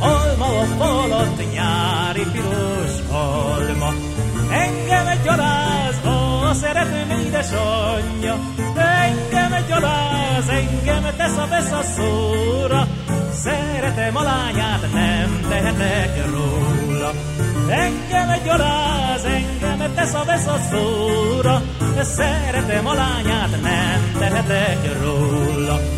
alma a falat, nyári piros alma. Engem egy gyaláz, a szeretőm édesanyja, engem egy gyaláz, engem tesz a vesz a szóra. Szeretem a lányát, nem tehetek róla. Engem egy gyaláz, engem tesz a vesz a szóra. Szeretem a lányát, nem tehetek róla.